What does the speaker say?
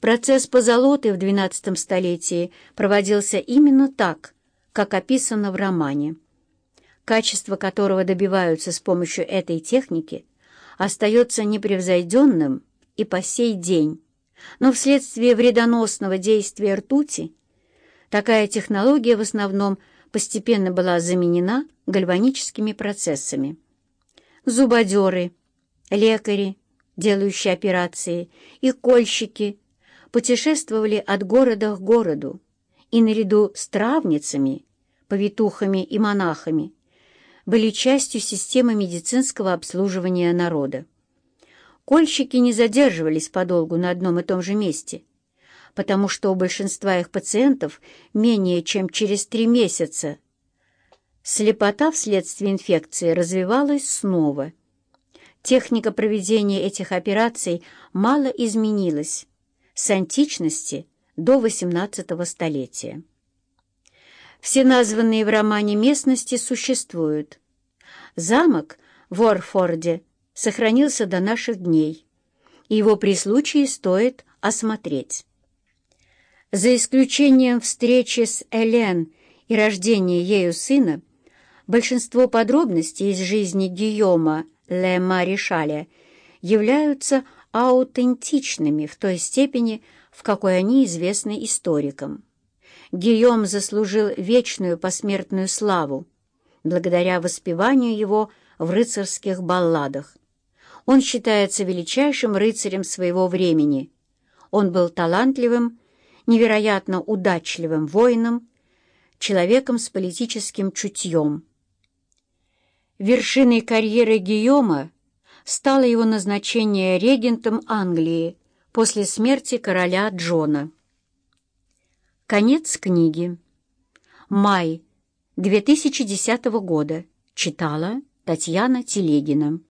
Процесс позолоты в XII столетии проводился именно так, как описано в романе. Качество которого добиваются с помощью этой техники остается непревзойденным и по сей день, но вследствие вредоносного действия ртути такая технология в основном постепенно была заменена гальваническими процессами. Зубодеры, лекари, делающие операции, и кольщики путешествовали от города к городу, и наряду с травницами, повитухами и монахами были частью системы медицинского обслуживания народа. Кольщики не задерживались подолгу на одном и том же месте, потому что у большинства их пациентов менее чем через три месяца слепота вследствие инфекции развивалась снова. Техника проведения этих операций мало изменилась с античности до XVIII столетия. Все названные в романе местности существуют. Замок в Орфорде сохранился до наших дней, и его при случае стоит осмотреть. За исключением встречи с Элен и рождения ею сына, большинство подробностей из жизни Гийома Ле Маришаля являются аутентичными в той степени, в какой они известны историкам. Гийом заслужил вечную посмертную славу благодаря воспеванию его в рыцарских балладах. Он считается величайшим рыцарем своего времени. Он был талантливым, невероятно удачливым воином, человеком с политическим чутьем. Вершиной карьеры Гийома стало его назначение регентом Англии после смерти короля Джона. Конец книги. Май 2010 года. Читала Татьяна Телегина.